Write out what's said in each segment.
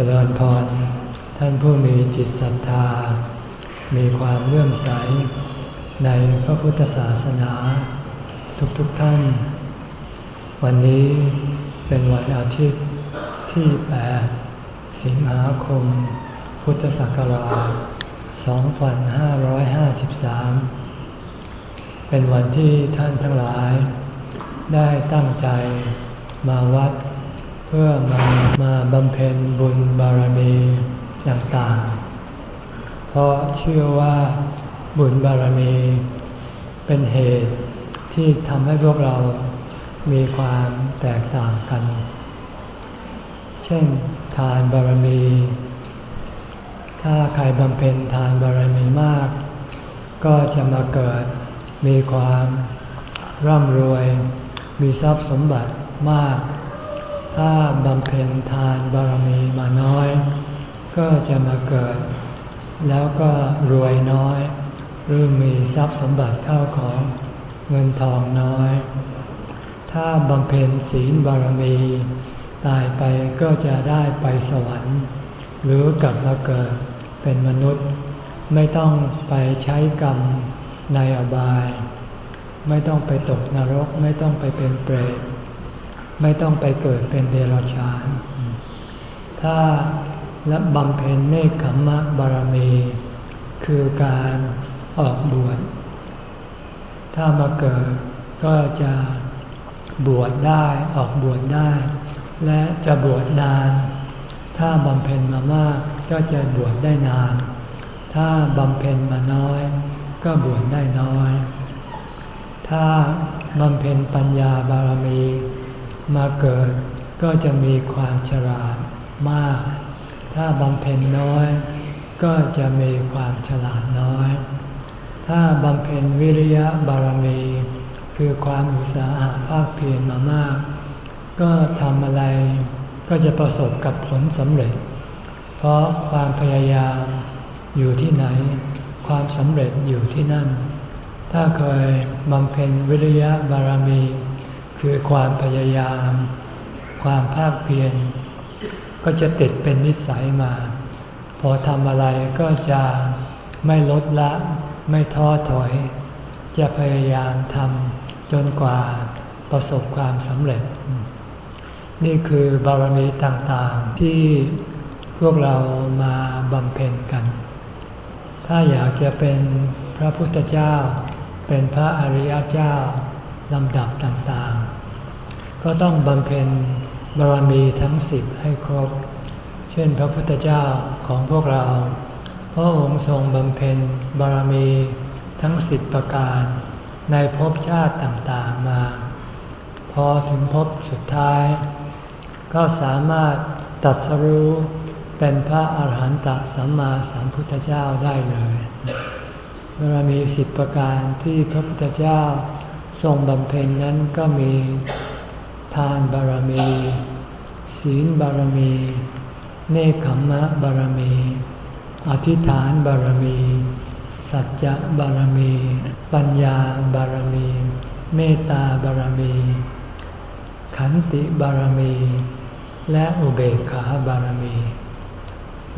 จริญพร ท่านผู้มีจิตศรัทธา มีความเลื่อมใส ในพระพุทธศาสนา ทุกๆทท่าน วันนี้เป็นวันอาทิตย์ที่ 8 สิงหาคม พุทธศักราช 2553 เป็นวันที่ท่านทั้งหลาย ได้ตั้งใจมาวัด เพื่อมามาบำเพ็ญบุญบารมีต่างๆ เพราะเชื่อว่าบุญบารมีเป็นเหตุที่ทำให้พวกเรามีความแตกต่างกัน เช่น ทานบารมี ถ้าใครบำเพ็ญทานบารมีมาก ก็จะมาเกิดมีความร่ำรวย มีทรัพย์สมบัติมาก ถ้าบำเพ็ญทานบารมีมาน้อย ก็จะมาเกิด แล้วก็รวยน้อย หรือมีทรัพย์สมบัติเข้าของเงินทองน้อย ถ้าบำเพ็ญศีลบารมี ตายไปก็จะได้ไปสวรรค์ หรือกลับมาเกิดเป็นมนุษย์ ไม่ต้องไปใช้กรรมในอบาย ไม่ต้องไปตกนรกไม่ต้องไปเป็นเปรต ไม่ต้องไปเกิดเป็นเดรัจฉาน ถ้าและบำเพ็ญเนคขมมะบารมี คือการออกบวช ถ้ามาเกิดก็จะบวชได้ออกบวชได้ และจะบวชนาน ถ้าบำเพ็ญมามากก็จะบวชได้นาน ถ้าบำเพ็ญมาน้อย ก็บวชได้น้อย ถ้าบำเพ็ญปัญญาบารมี มาเกิดก็จะมีความฉลาดมาก ถ้าบำเพ็ญน้อย ก็จะมีความฉลาดน้อย ถ้าบำเพ็ญวิริยะบารมี คือความอุตสาหะภาคเพียรมามาก ก็ทำอะไรก็จะประสบกับผลสำเร็จ เพราะความพยายามอยู่ที่ไหน ความสำเร็จอยู่ที่นั่น ถ้าเคยบำเพ็ญวิริยะบารมี คือความพยายาม ความภาคเพียรก็จะติดเป็นนิสัยมา พอทำอะไรก็จะไม่ลดละ ไม่ท้อถอย จะพยายามทำจนกว่าประสบความสำเร็จ นี่คือบารมีต่างๆที่พวกเรามาบำเพ็ญกัน ถ้าอยากจะเป็นพระพุทธเจ้า เป็นพระอริยเจ้าลำดับต่างๆ ก็ต้องบำเพ็ญบารมีทั้งสิบให้ครบ เช่นพระพุทธเจ้าของพวกเรา พระองค์ทรงบำเพ็ญบารมีทั้งสิบประการ ในภพชาติต่างๆมา พอถึงภพสุดท้าย ก็สามารถตัดสรู้เป็นพระอาหารหันตสัมมาสัมพุทธเจ้าได้เลยบารมีสิบประการที่พระพุทธเจ้าทรงบำเพ็ญนั้นก็มี ทานบารมี ศีลบารมี เนคขมมะบารมี อธิษฐานบารมี สัจจะบารมี ปัญญาบารมี เมตตาบารมี ขันติบารมี และอุเบกขาบารมี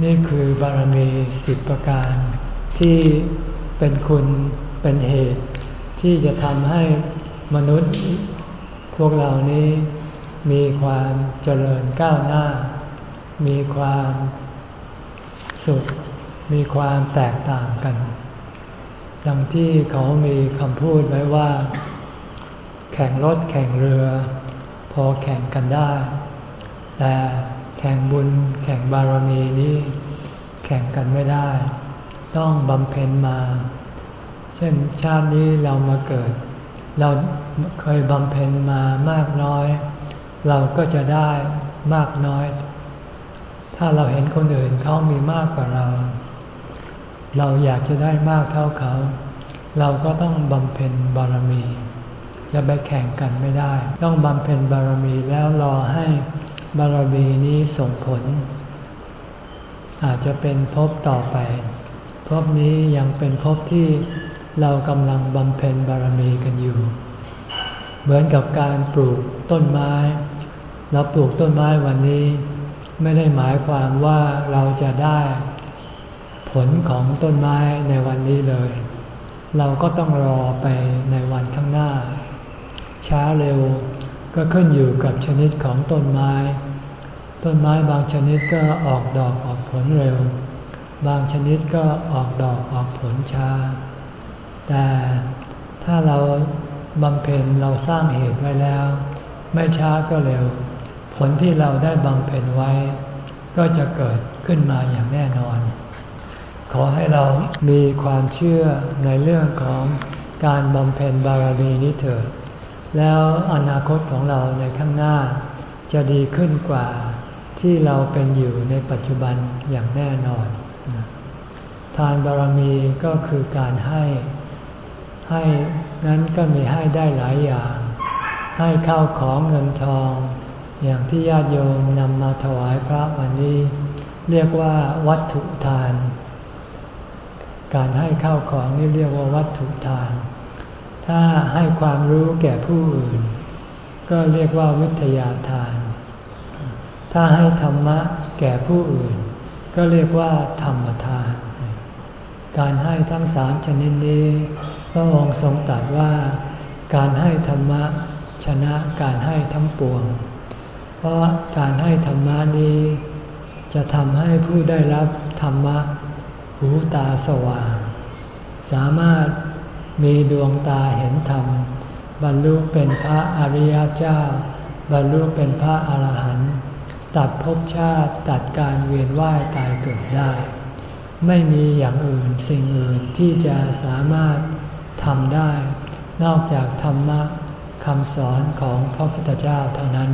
นี่คือบารมีสิบประการ ที่เป็นคุณเป็นเหตุ ที่จะทำให้มนุษย์ วกเรานี้มีความเจริญก้าวหน้า มีความสุข มีความแตกต่างกัน ดังที่เขามีคำพูดไว้ว่า แข่งรถแข่งเรือ พอแข่งกันได้ แต่แข่งบุญแข่งบารมีนี้แข่งกันไม่ได้ ต้องบำเพ็ญมา เช่นชาตินี้เรามาเกิด เราเคยบำเพ็ญมามากน้อย เราก็จะได้มากน้อย ถ้าเราเห็นคนอื่นเขามีมากกว่าเรา เราอยากจะได้มากเท่าเขา เราก็ต้องบำเพ็ญบารมี จะไปแข่งกันไม่ได้ ต้องบำเพ็ญบารมีแล้วรอให้บารมีนี้ส่งผล อาจจะเป็นภพต่อไปภพนี้ยังเป็นภพที่ เรากำลังบำเพ็ญบารมีกันอยู่ เหมือนกับการปลูกต้นไม้ เราปลูกต้นไม้วันนี้ ไม่ได้หมายความว่าเราจะได้ ผลของต้นไม้ในวันนี้เลย เราก็ต้องรอไปในวันข้างหน้า ช้าเร็วก็ขึ้นอยู่กับชนิดของต้นไม้ ต้นไม้บางชนิดก็ออกดอกออกผลเร็ว บางชนิดก็ออกดอกออกผลช้า แต่ถ้าเราบำเพ็ญเราสร้างเหตุไว้แล้ว ไม่ช้าก็เร็ว ผลที่เราได้บำเพ็ญไว้ ก็จะเกิดขึ้นมาอย่างแน่นอน ขอให้เรามีความเชื่อในเรื่องของการบำเพ็ญบารมีนี้เถิด แล้วอนาคตของเราในข้างหน้า จะดีขึ้นกว่าที่เราเป็นอยู่ในปัจจุบันอย่างแน่นอน ทานบารมีก็คือการให้ ให้นั้นก็มีให้ได้หลายอย่าง ให้ข้าวของเงินทอง อย่างที่ญาติโยมนำมาถวายพระวันนี้ เรียกว่าวัตถุทาน การให้ข้าวของนี่เรียกว่าวัตถุทาน ถ้าให้ความรู้แก่ผู้อื่น ก็เรียกว่าวิทยาทาน ถ้าให้ธรรมะแก่ผู้อื่น ก็เรียกว่าธรรมทาน การให้ทั้งสามชนิดนี้ พระองค์ทรงตรัสว่า การให้ธรรมะชนะการให้ทั้งปวง เพราะการให้ธรรมะนี้ จะทำให้ผู้ได้รับธรรมะ หูตาสว่าง สามารถมีดวงตาเห็นธรรม บรรลุเป็นพระอริยเจ้า บรรลุเป็นพระอรหันต์ตัดภพชาติตัดการเวียนว่ายตายเกิดได้ ไม่มีอย่างอื่นสิ่งอื่นที่จะสามารถทำได้ นอกจากธรรมะคำสอนของพระพุทธเจ้าเท่านั้น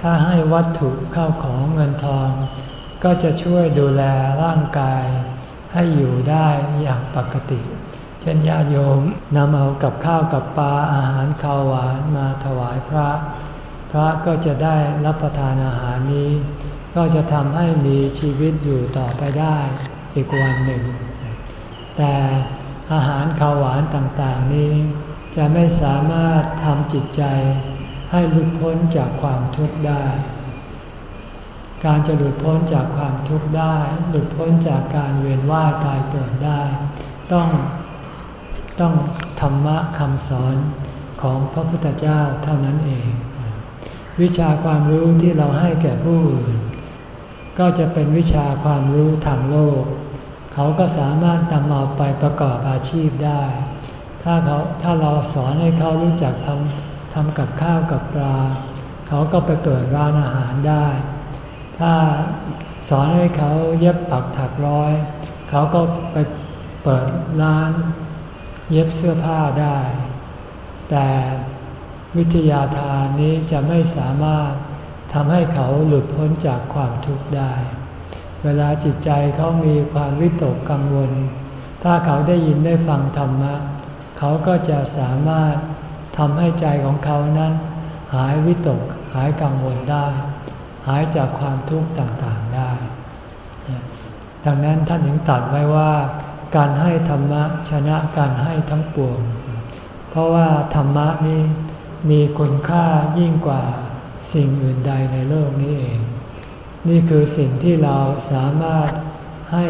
ถ้าให้วัตถุเข้าของเงินทอง ก็จะช่วยดูแลร่างกาย ให้อยู่ได้อย่างปกติ เช่นญาติโยมนำเอากับข้าวกับปลาอาหารข้าวหวานมาถวายพระ พระก็จะได้รับประทานอาหารนี้ ก็จะทำให้มีชีวิตอยู่ต่อไปได้อีกวันหนึ่ง แต่อาหารข้าวหวานต่างๆนี้ จะไม่สามารถทำจิตใจให้หลุดพ้นจากความทุกข์ได้ การจะหลุดพ้นจากความทุกข์ได้ หลุดพ้นจากการเวียนว่ายตายเกิดได้ ต้องต้องธรรมะคำสอนของพระพุทธเจ้าเท่านั้นเอง วิชาความรู้ที่เราให้แก่ผู้อื่น ก็จะเป็นวิชาความรู้ทางโลก เขาก็สามารถนำเอาไปประกอบอาชีพได้ ถ้าเขาถ้าเราสอนให้เขารู้จักทำทำกับข้าวกับปลา เขาก็ไปเปิดร้านอาหารได้ ถ้าสอนให้เขาเย็บปักถักร้อย เขาก็ไปเปิดร้าน เย็บเสื้อผ้าได้ แต่วิทยาทานนี้จะไม่สามารถ ทำให้เขาหลุดพ้นจากความทุกข์ได้ เวลาจิตใจเขามีความวิตกกังวล ถ้าเขาได้ยินได้ฟังธรรมะ เขาก็จะสามารถทำให้ใจของเขานั้น หายวิตกหายกังวลได้ หายจากความทุกข์ต่างๆได้ ดังนั้นท่านถึงตัดไว้ว่า การให้ธรรมะชนะการให้ทั้งปวง เพราะว่าธรรมะนี้มีคุณค่ายิ่งกว่า สิ่งอื่นใดในโลกนี้เอง นี่คือสิ่งที่เราสามารถให้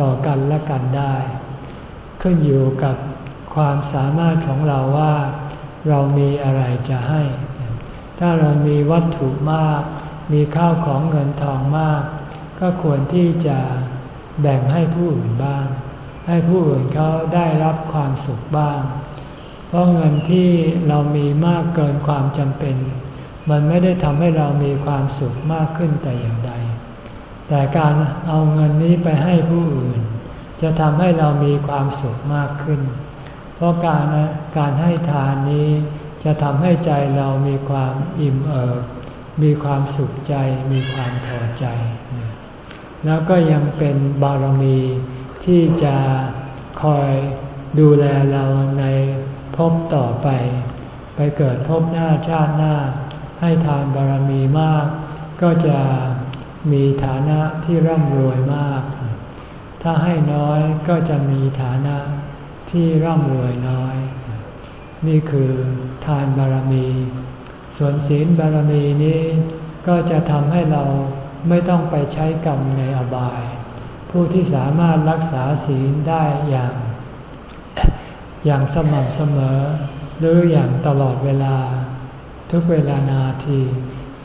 ต่อกันและกันได้ ขึ้นอยู่กับความสามารถของเราว่า เรามีอะไรจะให้ ถ้าเรามีวัตถุมาก มีข้าวของเงินทองมาก ก็ควรที่จะแบ่งให้ผู้อื่นบ้าง ให้ผู้อื่นเขาได้รับความสุขบ้าง เพราะเงินที่เรามีมากเกินความจำเป็น มันไม่ได้ทำให้เรามีความสุขมากขึ้นแต่อย่างใด แต่การเอาเงินนี้ไปให้ผู้อื่น จะทำให้เรามีความสุขมากขึ้น เพราะการการให้ทานนี้จะทำให้ใจเรามีความอิ่มเอิบ มีความสุขใจ มีความพอใจ แล้วก็ยังเป็นบารมีที่จะคอยดูแลเราในภพต่อไป ไปเกิดภพหน้าชาติหน้า ให้ทานบารมีมาก ก็จะมีฐานะที่ร่ำรวยมาก ถ้าให้น้อยก็จะมีฐานะที่ร่ำรวยน้อย นี่คือทานบารมี ส่วนศีลบารมีนี้ก็จะทำให้เราไม่ต้องไปใช้กรรมในอบาย ผู้ที่สามารถรักษาศีลได้อย่าง อย่างสม่ำเสมอ หรืออย่างตลอดเวลา ทุกเวลานาที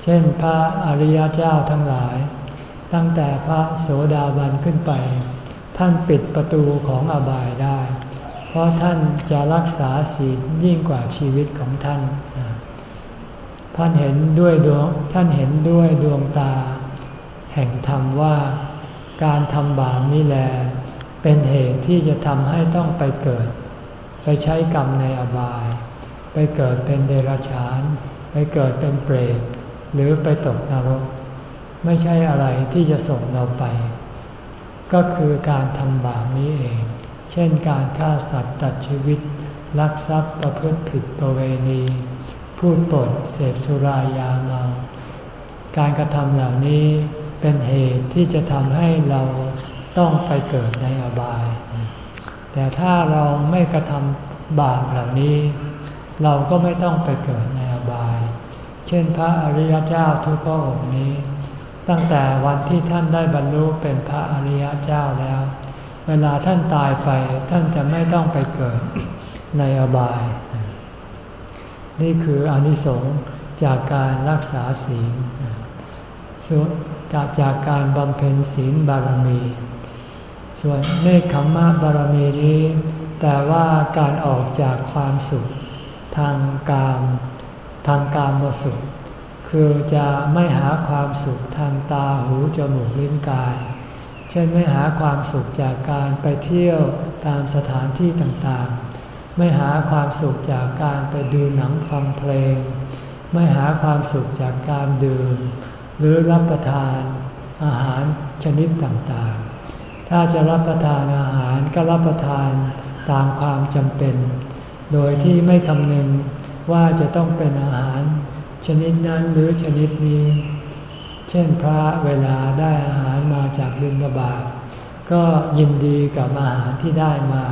เช่นพระอริยเจ้าทั้งหลาย ตั้งแต่พระโสดาบันขึ้นไป ท่านปิดประตูของอบายได้ เพราะท่านจะรักษาศีลยิ่งกว่าชีวิตของท่าน ท่านเห็นด้วยดวงท่านเห็นด้วยดวงตา แห่งธรรมว่าการทำบาปนี่แหละเป็นเหตุที่จะทำให้ต้องไปเกิด ไปใช้กรรมในอบาย ไปเกิดเป็นเดรัจฉาน เกิดเป็นเปรตหรือไปตกนรก ไม่ใช่อะไรที่จะส่งเราไป ก็คือการทำบาปนี้เอง เช่นการฆ่าสัตว์ตัดชีวิต ลักทรัพย์ประพฤติผิดประเวณี พูดปดเสพสุรายาเมา การกระทำเหล่านี้เป็นเหตุที่จะทำให้เราต้องไปเกิดในอบาย แต่ถ้าเราไม่กระทำบาปเหล่านี้ เราก็ไม่ต้องไปเกิดใน เช่นพระอริยเจ้าทุกพระองค์นี้ ตั้งแต่วันที่ท่านได้บรรลุเป็นพระอริยเจ้าแล้ว เวลาท่านตายไปท่านจะไม่ต้องไปเกิดในอบาย นี่คืออนิสงส์จากการรักษาศีลส่วนจากการบำเพ็ญศีลบารมี ส่วนเนคขมะบารมีนี้แต่ว่าการออกจากความสุขทางกาม ทางการมสุข คือจะไม่หาความสุขทางตาหูจมูกลิ้นกาย เช่นไม่หาความสุขจากการไปเที่ยวตามสถานที่ต่างๆ ไม่หาความสุขจากการไปดูหนังฟังเพลง ไม่หาความสุขจากการดื่ม หรือรับประทานอาหารชนิดต่างๆ ถ้าจะรับประทานอาหารก็รับประทานตามความจำเป็น โดยที่ไม่คำนึง ว่าจะต้องเป็นอาหารชนิดนั้นหรือชนิดนี้ เช่นพระเวลาได้อาหารมาจากบิณฑบาตก็ยินดีกับอาหารที่ได้มา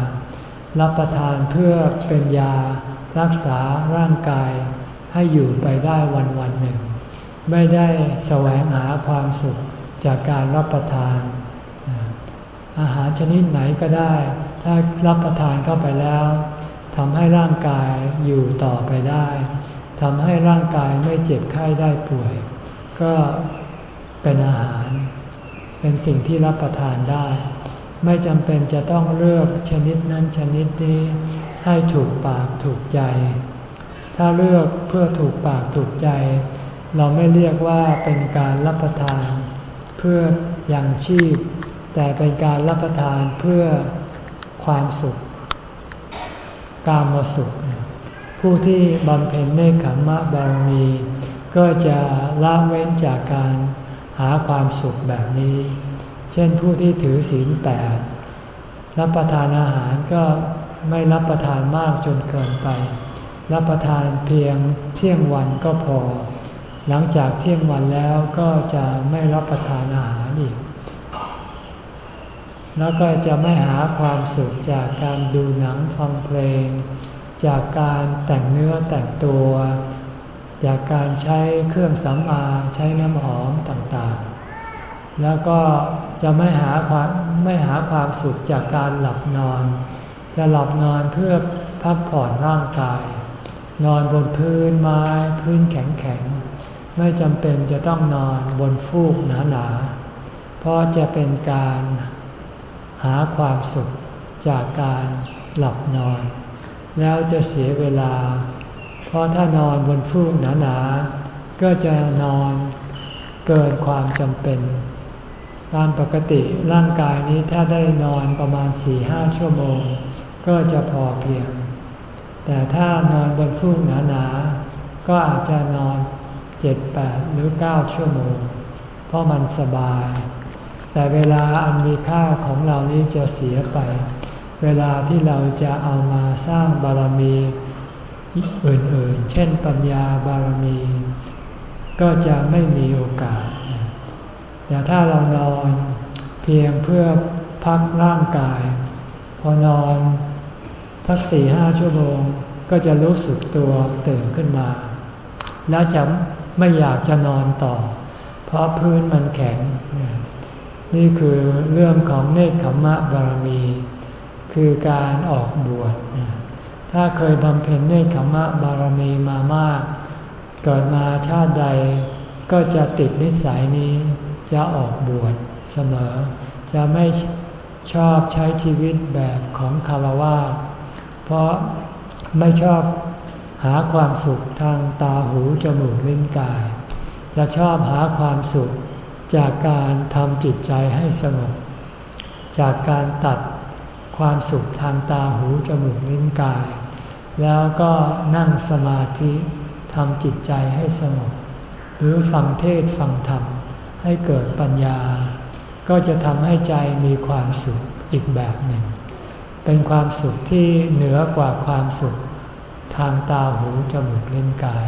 รับประทานเพื่อเป็นยารักษาร่างกายให้อยู่ไปได้วันวันหนึ่ง ไม่ได้แสวงหาความสุขจากการรับประทาน อาหารชนิดไหนก็ได้ ถ้ารับประทานเข้าไปแล้ว ทำให้ร่างกายอยู่ต่อไปได้ทำให้ร่างกายไม่เจ็บไข้ได้ป่วย ก็เป็นอาหาร เป็นสิ่งที่รับประทานได้ ไม่จำเป็นจะต้องเลือกชนิดนั้นชนิดนี้ ให้ถูกปากถูกใจ ถ้าเลือกเพื่อถูกปากถูกใจ เราไม่เรียกว่าเป็นการรับประทาน เพื่ออยังชีพ แต่เป็นการรับประทานเพื่อความสุข กามสุข ผู้ที่บำเพ็ญเนคขมะบารมี ก็จะละเว้นจากการหาความสุขแบบนี้ เช่นผู้ที่ถือศีลแปดรับประทานอาหารก็ไม่รับประทานมากจนเกินไป รับประทานเพียงเที่ยงวันก็พอ หลังจากเที่ยงวันแล้วก็จะไม่รับประทานอาหารอีก แล้วก็จะไม่หาความสุขจากการดูหนังฟังเพลง จากการแต่งเนื้อแต่งตัว จากการใช้เครื่องสำอางใช้น้ำหอมต่างๆ แล้วก็จะไม่หาความไม่หาความสุขจากการหลับนอน จะหลับนอนเพื่อพักผ่อนร่างกาย นอนบนพื้นไม้พื้นแข็งๆ ไม่จำเป็นจะต้องนอนบนฟูกหนาๆ เพราะจะเป็นการ หาความสุขจากการหลับนอน แล้วจะเสียเวลา เพราะถ้านอนบนฟูกหนาๆ ก็จะนอนเกินความจำเป็น ตามปกติร่างกายนี้ถ้าได้นอนประมาณ4ี่ห้าชั่วโมง ก็จะพอเพียง แต่ถ้านอนบนฟูกหนาๆ ก็อาจจะนอน 7 8 หรือ 9 ชั่วโมง เพราะมันสบาย แต่เวลาอันมีค่าของเรานี้จะเสียไป เวลาที่เราจะเอามาสร้างบารมีอื่นๆ เช่นปัญญาบารมี ก็จะไม่มีโอกาส แต่ถ้าเรานอนเพียงเพื่อพักร่างกาย พอนอนทักสี่ห้าชั่วโมงก็จะรู้สึกตัวตื่นขึ้นมา แล้วจะไม่อยากจะนอนต่อ เพราะพื้นมันแข็งน นี่คือเรื่องของเนคขมะบารมี คือการออกบวช ถ้าเคยบำเพ็ญเนคขมมะบารมีมามาก เกิดมาชาติใดก็จะติดนิสัยนี้จะออกบวชเสมอ จะไม่ชอบใช้ชีวิตแบบของคารวะเพราะไม่ชอบหาความสุขทางตาหูจมูกลิ้นกาย จะชอบหาความสุข จากการทำจิตใจให้สงบ จากการตัดความสุขทางตาหูจมูกลิ้นกาย แล้วก็นั่งสมาธิทำจิตใจให้สงบ หรือฟังเทศฟังธรรมให้เกิดปัญญา ก็จะทำให้ใจมีความสุขอีกแบบหนึ่ง เป็นความสุขที่เหนือกว่าความสุขทางตาหูจมูกลิ้นกาย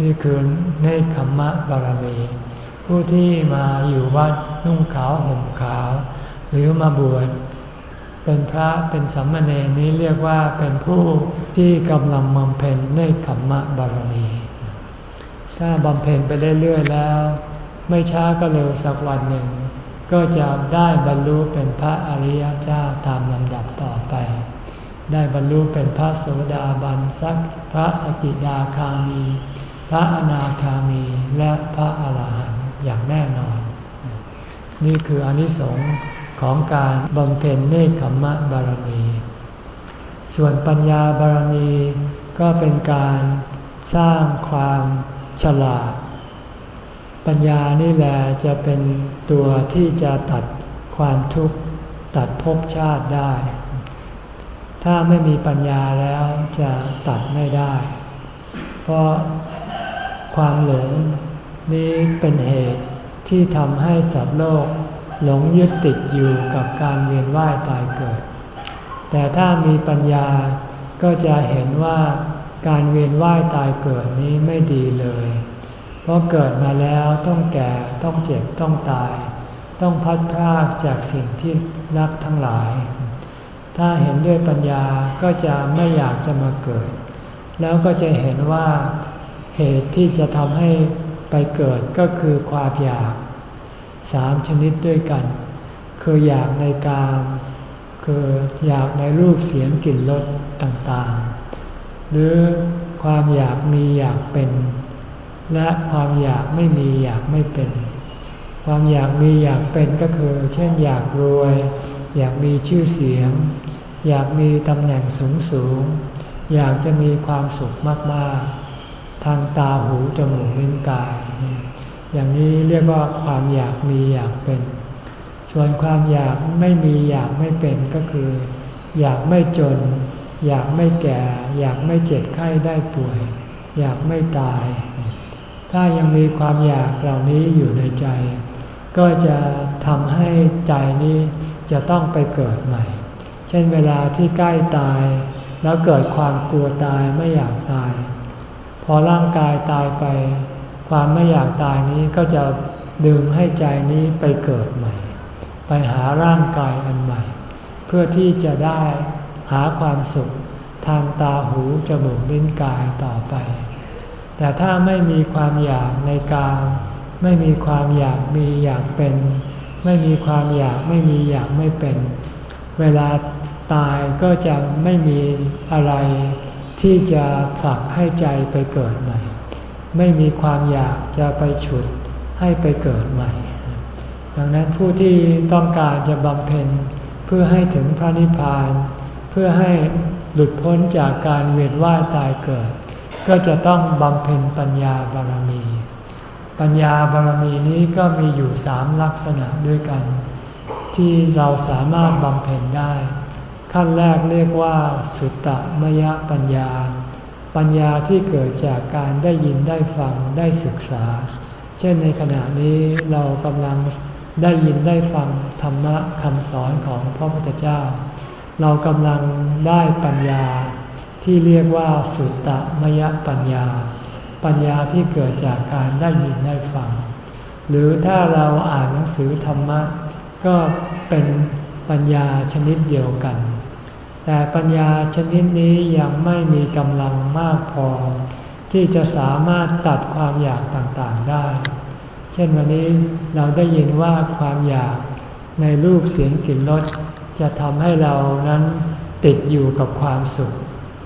นี่คือเนคขมมะบารมี ผู้ที่มาอยู่วัดนุ่งขาวห่มขาว หรือมาบวชเป็นพระเป็นสัมมาเนนี้เรียกว่าเป็นผู้ที่กำลังบำเพ็ญเนขมมะบารมี ถ้าบำเพ็ญไปเรื่อยๆแล้ว ไม่ช้าก็เร็วสักวันหนึ่ง ก็จะได้บรรลุเป็นพระอริยเจ้าตามลำดับต่อไป ได้บรรลุเป็นพระโสดาบันสักพระสกิดาคามี พระอนาคามีและพระอาหารหันต อย่างแน่นอน นี่คืออนิสงส์ของการบำเพ็ญเนคขมมะบารมี ส่วนปัญญาบารมีก็เป็นการสร้างความฉลาด ปัญญานี่แหละจะเป็นตัวที่จะตัดความทุกข์ตัดภพชาติได้ ถ้าไม่มีปัญญาแล้วจะตัดไม่ได้ เพราะความหลง นี้เป็นเหตุที่ทำให้สัตว์โลก หลงยึดติดอยู่กับการเวียนว่ายตายเกิด แต่ถ้ามีปัญญาก็จะเห็นว่าการเวียนว่ายตายเกิดนี้ไม่ดีเลย เพราะเกิดมาแล้วต้องแก่ต้องเจ็บต้องตาย ต้องพัดพรากจากสิ่งที่รักทั้งหลาย ถ้าเห็นด้วยปัญญาก็จะไม่อยากจะมาเกิด แล้วก็จะเห็นว่าเหตุที่จะทำให้ ไปเกิดก็คือความอยากสามชนิดด้วยกัน คืออยากในการคืออยากในรูปเสียงกลิ่นรสต่างๆ หรือความอยากมีอยากเป็น และความอยากไม่มีอยากไม่เป็น ความอยากมีอยากเป็นก็คือ เช่นอยากรวย อยากมีชื่อเสียง อยากมีตำแหน่งสูงสูงอยากจะมีความสุขมากๆางตาหูจมูกลิ้นกาย อย่างนี้เรียกว่าความอยากมีอยากเป็น ส่วนความอยากไม่มีอยากไม่เป็นก็คือ อยากไม่จน อยากไม่แก่ อยากไม่เจ็บไข้ได้ป่วย อยากไม่ตาย ถ้ายังมีความอยากเหล่านี้อยู่ในใจ ก็จะทำให้ใจนี้จะต้องไปเกิดใหม่ เช่นเวลาที่ใกล้ตาย แล้วเกิดความกลัวตายไม่อยากตาย อร่างกายตายไป ความไม่อยากตายนี้ก็จะดึงให้ใจนี้ไปเกิดใหม่ ไปหาร่างกายอันใหม่ เพื่อที่จะได้หาความสุขทางตาหูจมูกลิ้นกายต่อไป แต่ถ้าไม่มีความอยากในการไม่มีความอยากมีอยากเป็น ไม่มีความอยากไม่มีอยากไม่เป็น เวลาตายก็จะไม่มีอะไร ที่จะผลักให้ใจไปเกิดใหม่ ไม่มีความอยากจะไปฉุดให้ไปเกิดใหม่ ดังนั้นผู้ที่ต้องการจะบำเพ็ญเพื่อให้ถึงพระนิพพาน เพื่อให้หลุดพ้นจากการเวียนว่ายตายเกิด ก็จะต้องบำเพ็ญปัญญาบารมี ปัญญาบารมีนี้ก็มีอยู่สามลักษณะด้วยกัน ที่เราสามารถบำเพ็ญได้ ขั้นแรกเรียกว่า สุตตมยปัญญา ปัญญาที่เกิดจากการได้ยินได้ฟังได้ศึกษา เช่นในขณะนี้เรากำลังได้ยินได้ฟังธรรมะคำสอนของพระพุทธเจ้า เรากำลังได้ปัญญาที่เรียกว่าสุตตมยปัญญา ปัญญาที่เกิดจากการได้ยินได้ฟัง หรือถ้าเราอ่านหนังสือธรรมะ ก็เป็นปัญญาชนิดเดียวกัน แต่ปัญญาชนิดนี้ยังไม่มีกำลังมากพอ ที่จะสามารถตัดความอยากต่างๆได้ เช่นวันนี้เราได้ยินว่าความอยากในรูปเสียงกลิ่นรสจะทำให้เรานั้นติดอยู่กับความสุข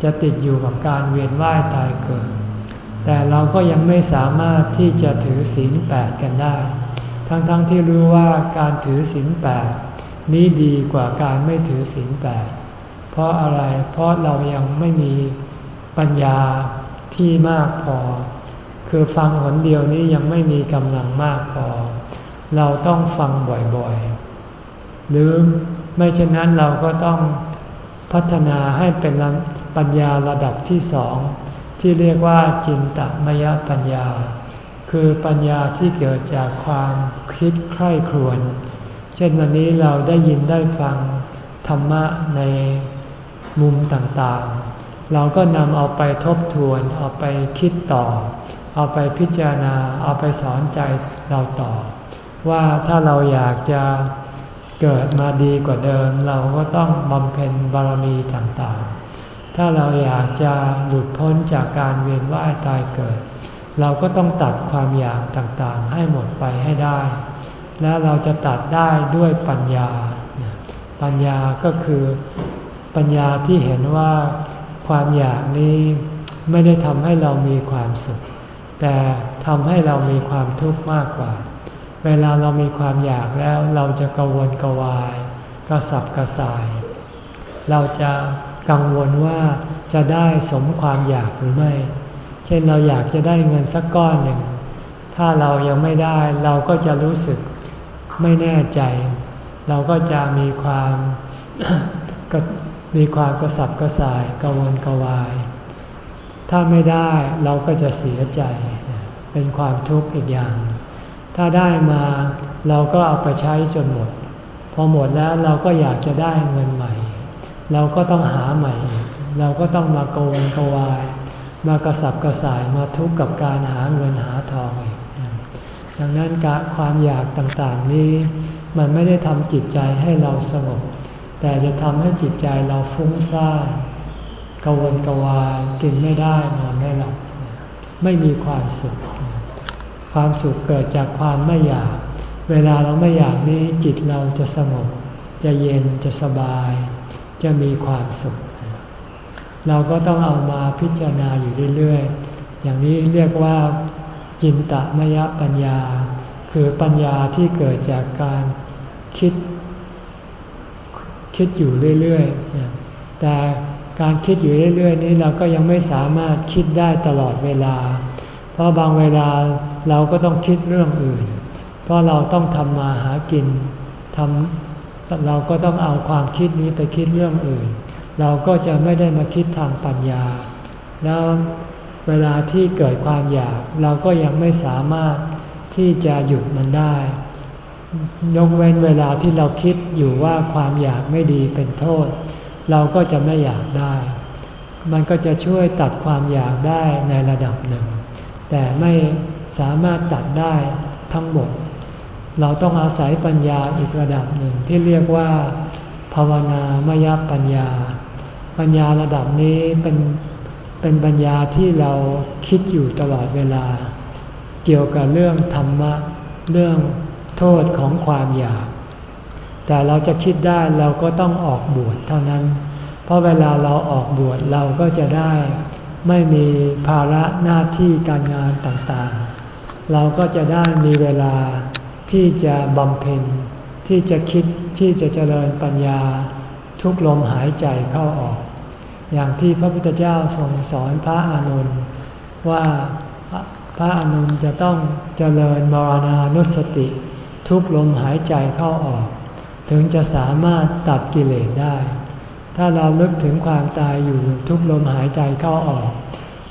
จะติดอยู่กับการเวียนว่ายตายเกิด แต่เราก็ยังไม่สามารถที่จะถือศีลแปดกันได้ ทั้งๆทที่รู้ว่าการถือศีลแปดนี้ดีกว่าการไม่ถือศีลแปด เพราะอะไร เพราะเรายังไม่มีปัญญาที่มากพอ คือฟังหนเดียวนี้ยังไม่มีกำลังมากพอ เราต้องฟังบ่อยๆ หรือไม่เช่นนั้นเราก็ต้องพัฒนาให้เป็นปัญญาระดับที่สอง ที่เรียกว่าจินตมยปัญญา คือปัญญาที่เกิดจากความคิดใคร่ครวญ เช่นวันนี้เราได้ยินได้ฟังธรรมะใน มุมต่างๆ เราก็นำเอาไปทบทวน เอาไปคิดต่อ เอาไปพิจารณา เอาไปสอนใจเราต่อ ว่าถ้าเราอยากจะเกิดมาดีกว่าเดิม เราก็ต้องบำเพ็ญบารมีต่างๆ ถ้าเราอยากจะหลุดพ้นจากการเวียนว่ายตายเกิด เราก็ต้องตัดความอยากต่างๆ ให้หมดไปให้ได้ และเราจะตัดได้ด้วยปัญญาปัญญาก็คือ ปัญญาที่เห็นว่าความอยากนี้ไม่ได้ทำให้เรามีความสุข แต่ทำให้เรามีความทุกข์มากกว่า เวลาเรามีความอยากแล้วเราจะกังวลกวายกระสับกระส่าย เราจะกังวลว่าจะได้สมความอยากหรือไม่ เช่นเราอยากจะได้เงินสักก้อนหนึ่ง ถ้าเรายังไม่ได้เราก็จะรู้สึกไม่แน่ใจ เราก็จะมีความ มีความกระสับกระส่ายกระวนกระวาย ถ้าไม่ได้เราก็จะเสียใจ เป็นความทุกข์อีกอย่าง ถ้าได้มาเราก็เอาไปใช้จนหมด พอหมดแล้วเราก็อยากจะได้เงินใหม่ เราก็ต้องหาใหม่ เราก็ต้องมากวนกวาย มากระสับกระส่ายมาทุกข์กับการหาเงินหาทองอีกดังนั้นกความอยากต่างๆนี้ มันไม่ได้ทำจิตใจให้เราสงบ แต่จะทำให้จิตใจเราฟุ้งซ่านกวนกวายกินไม่ได้นอนไม่หลับไม่มีความสุข ความสุขเกิดจากความไม่อยาก เวลาเราไม่อยากนี้จิตเราจะสงบ จะเย็นจะสบาย จะมีความสุข เราก็ต้องเอามาพิจารณาอยู่เรื่อยๆ อย่างนี้เรียกว่า จินตมยปัญญา คือปัญญาที่เกิดจากการคิด คิดอยู่เรื่อยๆ แต่การคิดอยู่เรื่อยๆ นี้เราก็ยังไม่สามารถคิดได้ตลอดเวลา เพราะบางเวลาเราก็ต้องคิดเรื่องอื่น เพราะเราต้องทำมาหากินทำเราก็ต้องเอาความคิดนี้ไปคิดเรื่องอื่น เราก็จะไม่ได้มาคิดทางปัญญา แล้วเวลาที่เกิดความอยากเราก็ยังไม่สามารถที่จะหยุดมันได้ ยกเว้นเวลาที่เราคิดอยู่ว่าความอยากไม่ดีเป็นโทษ เราก็จะไม่อยากได้ มันก็จะช่วยตัดความอยากได้ในระดับหนึ่ง แต่ไม่สามารถตัดได้ทั้งหมด เราต้องอาศัยปัญญาอีกระดับหนึ่งที่เรียกว่า ภาวนามยปัญญา ปัญญาระดับนี้เป็นเป็นปัญญาที่เราคิดอยู่ตลอดเวลา เกี่ยวกับเรื่องธรรมะเรื่อง โทษของความอยาก แต่เราจะคิดได้เราก็ต้องออกบวชเท่านั้น เพราะเวลาเราออกบวชเราก็จะได้ไม่มีภาระหน้าที่การงานต่างๆ เราก็จะได้มีเวลาที่จะบำเพ็ญ ที่จะคิดที่จะเจริญปัญญา ทุกลมหายใจเข้าออก อย่างที่พระพุทธเจ้าทรงสอนพระอานนท์ว่าพระอานนจะต้องเจริญมรณานุสติ ทุกลมหายใจเข้าออก ถึงจะสามารถตัดกิเลสได้ ถ้าเราลึกถึงความตายอยู่ทุกลมหายใจเข้าออก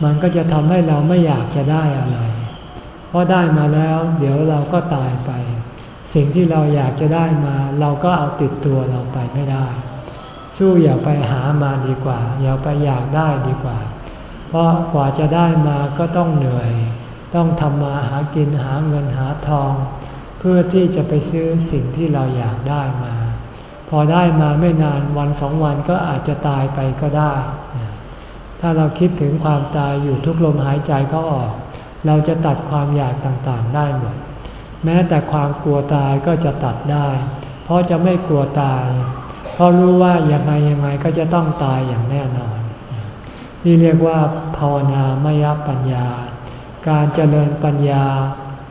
มันก็จะทำให้เราไม่อยากจะได้อะไร เพราะได้มาแล้ว เดี๋ยวเราก็ตายไป สิ่งที่เราอยากจะได้มา เราก็เอาติดตัวเราไปไม่ได้ สู้อย่าไปหามาดีกว่า อย่าไปอยากได้ดีกว่า เพราะกว่าจะได้มาก็ต้องเหนื่อยต้องทำมาหากินหาเงินหาทอง เพื่อที่จะไปซื้อสิ่งที่เราอยากได้มา พอได้มาไม่นานวันสองวันก็อาจจะตายไปก็ได้ ถ้าเราคิดถึงความตายอยู่ทุกลมหายใจเขาออก เราจะตัดความอยากต่างๆได้หมด แม้แต่ความกลัวตายก็จะตัดได้ เพราะจะไม่กลัวตาย เพราะรู้ว่ายังไงยังไงก็จะต้องตายอย่างแน่นอน นี่เรียกว่าภาวนามยปัญญา การเจริญปัญญา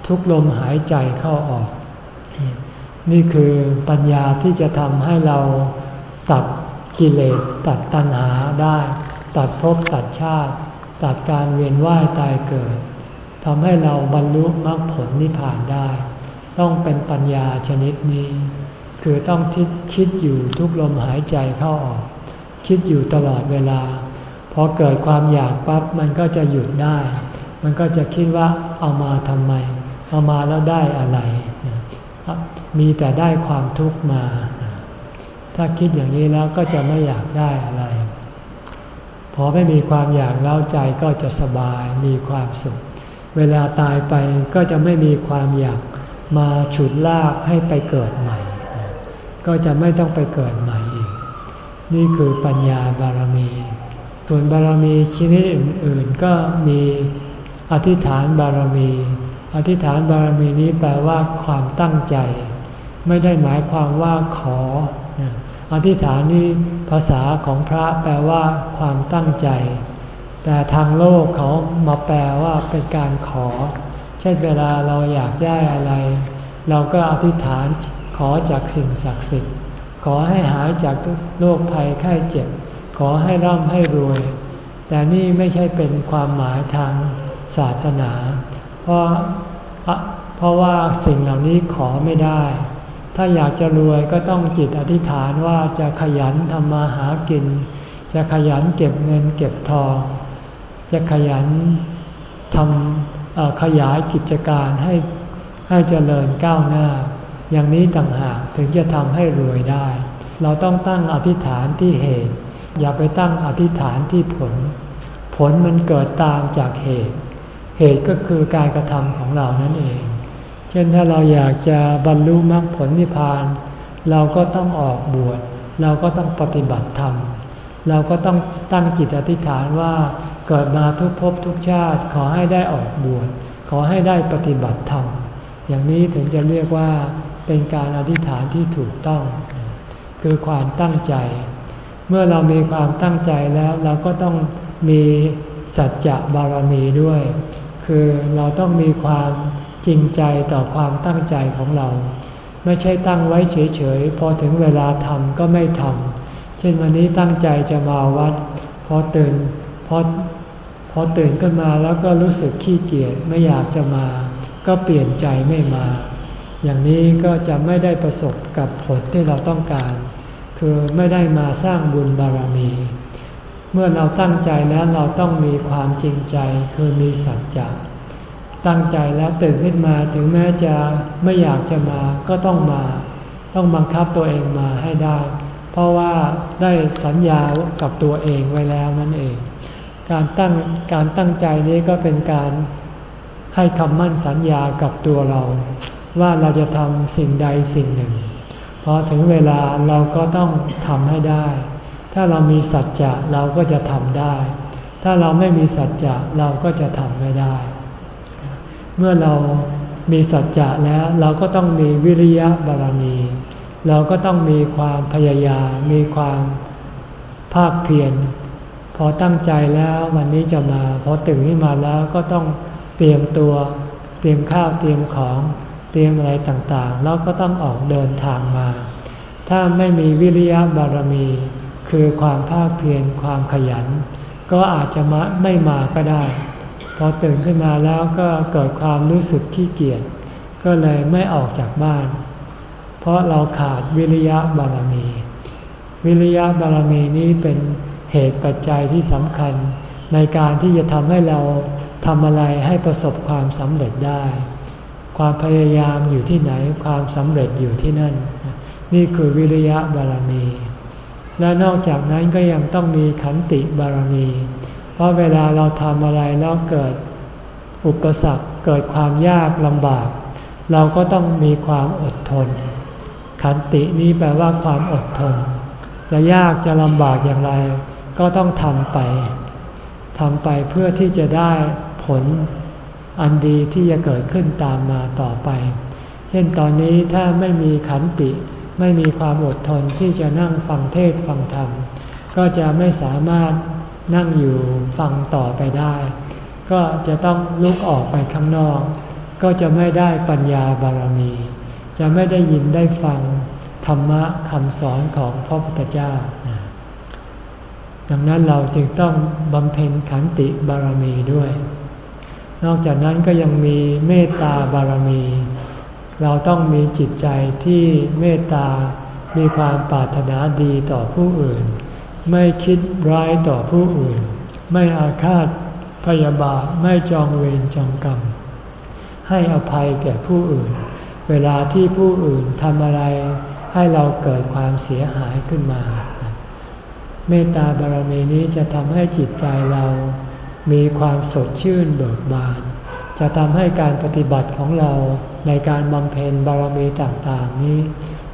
ทุกลมหายใจเข้าออก นี่คือปัญญาที่จะทำให้เราตัดกิเลสตัดตัณหาได้ ตัดภพตัดชาติ ตัดการเวียนว่ายตายเกิดทำให้เราบรรลุมรรคผลนิพพานได้ ต้องเป็นปัญญาชนิดนี้ คือต้องทิคิดอยู่ทุกลมหายใจเข้าออก คิดอยู่ตลอดเวลาพอเกิดความอยากปั๊บมันก็จะหยุดได้ มันก็จะคิดว่าเอามาทำไม เอามาแล้วได้อะไร มีแต่ได้ความทุกข์มา ถ้าคิดอย่างนี้แล้วก็จะไม่อยากได้อะไร พอไม่มีความอยากแล้วใจก็จะสบายมีความสุข เวลาตายไปก็จะไม่มีความอยากมาฉุดลากให้ไปเกิดใหม่ ก็จะไม่ต้องไปเกิดใหม่อีก นี่คือปัญญาบารมี ส่วนบารมีชนิดอื่น ๆ ก็มีอธิษฐานบารมี อธิษฐานบารมีนี้แปลว่าความตั้งใจ ไม่ได้หมายความว่าขอ อธิษฐานนี้ภาษาของพระแปลว่าความตั้งใจ แต่ทางโลกเขามาแปลว่าเป็นการขอ เช่นเวลาเราอยากได้อะไร เราก็อธิษฐานขอจากสิ่งศักดิ์สิทธิ์ ขอให้หายจากโรคภัยไข้เจ็บ ขอให้ร่ำให้รวย แต่นี่ไม่ใช่เป็นความหมายทางศาสนา เพราะเพราะว่าสิ่งเหล่านี้ขอไม่ได้ ถ้าอยากจะรวยก็ต้องจิตอธิษฐานว่าจะขยันทำมาหากิน จะขยันเก็บเงินเก็บทอง จะขยันทำขยายกิจการให้ให้เจริญก้าวหน้า อย่างนี้ต่างหากถึงจะทำให้รวยได้ เราต้องตั้งอธิษฐานที่เหตุ อย่าไปตั้งอธิษฐานที่ผล ผลมันเกิดตามจากเหตุ เหตุก็คือการกระทำของเรานั่นเอง เช่นถ้าเราอยากจะบรรลุมรรคผลนิพพาน เราก็ต้องออกบวช เราก็ต้องปฏิบัติธรรม เราก็ต้องตั้งจิตอธิษฐานว่าเกิดมาทุกภพทุกชาติขอให้ได้ออกบวช ขอให้ได้ปฏิบัติธรรม อย่างนี้ถึงจะเรียกว่าเป็นการอธิษฐานที่ถูกต้อง คือความตั้งใจ เมื่อเรามีความตั้งใจแล้วเราก็ต้องมีสัจจะบารมีด้วย คือเราต้องมีความจริงใจต่อความตั้งใจของเรา ไม่ใช่ตั้งไว้เฉยๆ พอถึงเวลาทำก็ไม่ทำเช่นวันนี้ตั้งใจจะมาวัด พอตื่นพอพอตื่นขึ้นมาแล้วก็รู้สึกขี้เกียจไม่อยากจะมา ก็เปลี่ยนใจไม่มา อย่างนี้ก็จะไม่ได้ประสบกับผลที่เราต้องการ คือไม่ได้มาสร้างบุญบารมี เมื่อเราตั้งใจแล้วเราต้องมีความจริงใจคือมีสัจจะตั้งใจแล้วตื่นขึ้นมาถึงแม้จะไม่อยากจะมาก็ต้องมา ต้องบังคับตัวเองมาให้ได้ เพราะว่าได้สัญญากับตัวเองไว้แล้วนั่นเอง การตั้งการตั้งใจนี้ก็เป็นการให้คำมั่นสัญญากับตัวเรา ว่าเราจะทำสิ่งใดสิ่งหนึ่งพอถึงเวลาเราก็ต้องทำให้ได้ ถ้าเรามีสัจจะเราก็จะทำได้ ถ้าเราไม่มีสัจจะเราก็จะทำไม่ได้ เมื่อเรามีสัจจะแล้วเราก็ต้องมีวิริยะบารมี เราก็ต้องมีความพยายามมีความภาคเพียรพอตั้งใจแล้ววันนี้จะมา พอตื่นขึ้นมาแล้วก็ต้องเตรียมตัว เตรียมข้าวเตรียมของเตรียมอะไรต่างๆ แล้วก็ต้องออกเดินทางมา ถ้าไม่มีวิริยะบารมี คือความภาคเพียรความขยัน ก็อาจจะมาไม่มาก็ได้ พอตื่นขึ้นมาแล้วก็เกิดความรู้สึกขี้เกียจก็เลยไม่ออกจากบ้าน เพราะเราขาดวิริยะบารมี วิริยะบารมีนี้เป็นเหตุปัจจัยที่สำคัญ ในการที่จะทำให้เราทำอะไรให้ประสบความสำเร็จได้ ความพยายามอยู่ที่ไหนความสำเร็จอยู่ที่นั่น นี่คือวิริยะบารมี และนอกจากนั้นก็ยังต้องมีขันติบารมี เพราะเวลาเราทำอะไรแล้วเกิดอุปสรรคเกิดความยากลำบาก เราก็ต้องมีความอดทน ขันตินี้แปลว่าความอดทน จะยากจะลำบากอย่างไร ก็ต้องทำไปทำไปเพื่อที่จะได้ผลอันดีที่จะเกิดขึ้นตามมาต่อไป เช่นตอนนี้ถ้าไม่มีขันติ ไม่มีความอดทนที่จะนั่งฟังเทศฟังธรรม ก็จะไม่สามารถนั่งอยู่ฟังต่อไปได้ ก็จะต้องลุกออกไปข้างนอก ก็จะไม่ได้ปัญญาบารมี จะไม่ได้ยินได้ฟังธรรมะคำสอนของพระพุทธเจ้า ดังนั้นเราจึงต้องบำเพ็ญขันติบารมีด้วย นอกจากนั้นก็ยังมีเมตตาบารมี เราต้องมีจิตใจที่เมตตา มีความปรารถนาดีต่อผู้อื่น ไม่คิดร้ายต่อผู้อื่น ไม่อาฆาตพยาบาทไม่จองเวรจองกรรม ให้อภัยแก่ผู้อื่น เวลาที่ผู้อื่นทำอะไรให้เราเกิดความเสียหายขึ้นมา เมตตาบารมีนี้จะทำให้จิตใจเรามีความสดชื่นเบิกบาน จะทำให้การปฏิบัติของเราในการบำเพ็ญบารมีต่างๆนี้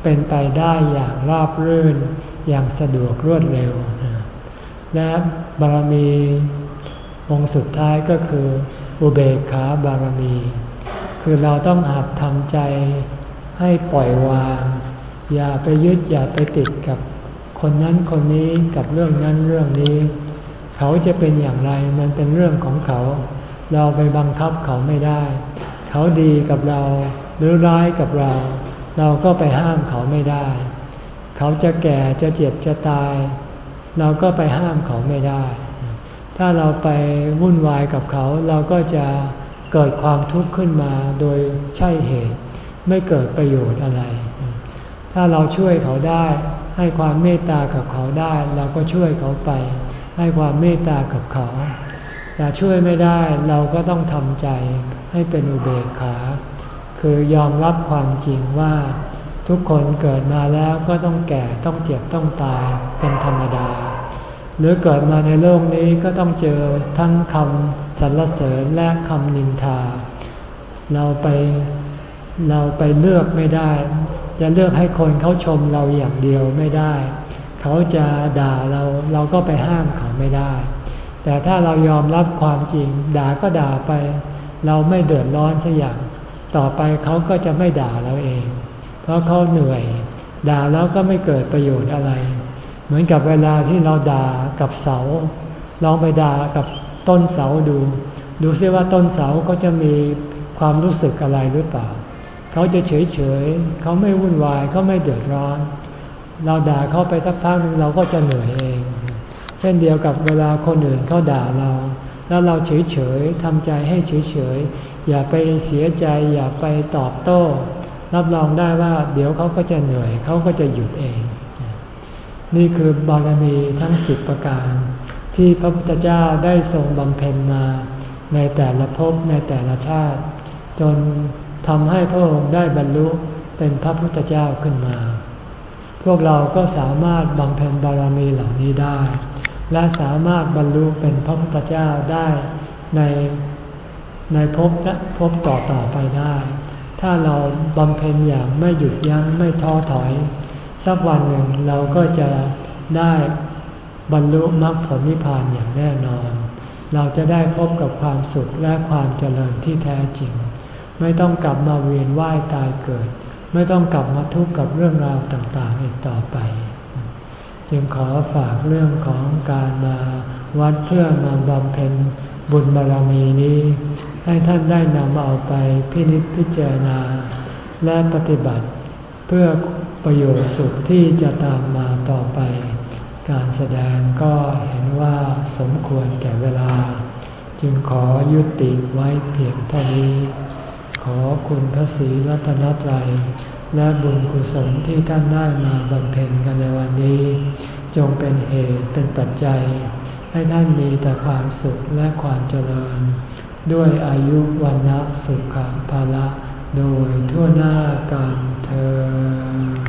เป็นไปได้อย่างราบรื่นอย่างสะดวกรวดเร็ว และบารมีองค์สุดท้ายก็คืออุเบกขาบารมี คือเราต้องหัดทำใจให้ปล่อยวาง อย่าไปยึดอย่าไปติดกับคนนั้นคนนี้กับเรื่องนั้นเรื่องนี้ เขาจะเป็นอย่างไรมันเป็นเรื่องของเขา เราไปบังคับเขาไม่ได้ เขาดีกับเราหรือร้ายกับเรา เราก็ไปห้ามเขาไม่ได้ เขาจะแก่จะเจ็บจะตาย เราก็ไปห้ามเขาไม่ได้ ถ้าเราไปวุ่นวายกับเขาเราก็จะเกิดความทุกข์ขึ้นมาโดยใช่เหตุ ไม่เกิดประโยชน์อะไร ถ้าเราช่วยเขาได้ ให้ความเมตตากับเขาได้ เราก็ช่วยเขาไป ให้ความเมตตากับเขา แต่ช่วยไม่ได้เราก็ต้องทำใจให้เป็นอุเบกขา คือยอมรับความจริงว่า ทุกคนเกิดมาแล้วก็ต้องแก่ต้องเจ็บต้องตายเป็นธรรมดา หรือเกิดมาในโลกนี้ก็ต้องเจอทั้งคำสรรเสริญและคำนินทา เราไปเราไปเลือกไม่ได้ จะเลือกให้คนเขาชมเราอย่างเดียวไม่ได้ เขาจะด่าเราเราก็ไปห้ามเขาไม่ได้ แต่ถ้าเรายอมรับความจริง ด่าก็ด่าไป เราไม่เดือดร้อนสัอย่าง ต่อไปเขาก็จะไม่ด่าเราเอง เพราะเขาเหนื่อย ด่าแล้วก็ไม่เกิดประโยชน์อะไร เหมือนกับเวลาที่เราด่ากับเสา ลองไปด่ากับต้นเสาดู ดูซิว่าต้นเสาก็จะมีความรู้สึกอะไรหรือเปล่า เขาจะเฉยเฉย เขาไม่วุ่นวาย เขาไม่เดือดร้อน เราด่าเขาไปสักพักนึงเราก็จะเหนื่อยเอง เช่นเดียวกับเวลาคนอื่นเขาด่าเรา แล้วเราเฉยเฉยทำใจให้เฉยเฉยอย่าไปเสียใจอย่าไปตอบโต้ รับรองได้ว่าเดี๋ยวเขาก็จะเหนื่อยเขาก็จะหยุดเอง นี่คือบารมีทั้งสิบประการ ที่พระพุทธเจ้าได้ทรงบำเพ็ญมาในแต่ละภพในแต่ละชาติ จนทำให้พระองค์ได้บรรลุเป็นพระพุทธเจ้าขึ้นมา พวกเราก็สามารถบำเพ็ญบารมีเหล่านี้ได้ และสามารถบรรลุเป็นพระพุทธเจ้าได้ในในภพภพต่อต่อไปได้ ถ้าเราบำเพ็ญอย่างไม่หยุดยัง้งไม่ท้อถอย สักวันหนึ่งเราก็จะได้บรรลุมรรคผลนิพพานอย่างแน่นอน เราจะได้พบกับความสุขและความเจริญที่แท้จริง ไม่ต้องกลับมาเวียนว่ายตายเกิด ไม่ต้องกลับมาทุกข์กับเรื่องราวต่างๆอีกต่อไป จึงขอฝากเรื่องของการมาวัดเพื่อมาบำเพ็ญบุญบารมีนี้ ให้ท่านได้นำเอาไปพินิจพิจารณา และปฏิบัติ เพื่อประโยชน์สุขที่จะตามมาต่อไป การแสดงก็เห็นว่าสมควรแก่เวลา จึงขอยุติไว้เพียงเท่านี้ ขอคุณพระศรีรัตนตรัย และบุญกุศลที่ท่านได้มาบำเพ็ญกันในวันนี้ จงเป็นเหตุเป็นปัจจัย ให้ท่านมีแต่ความสุขและความเจริญ ด้วยอายุวันนะสุขภาละโดยทั่วหน้ากันเธอ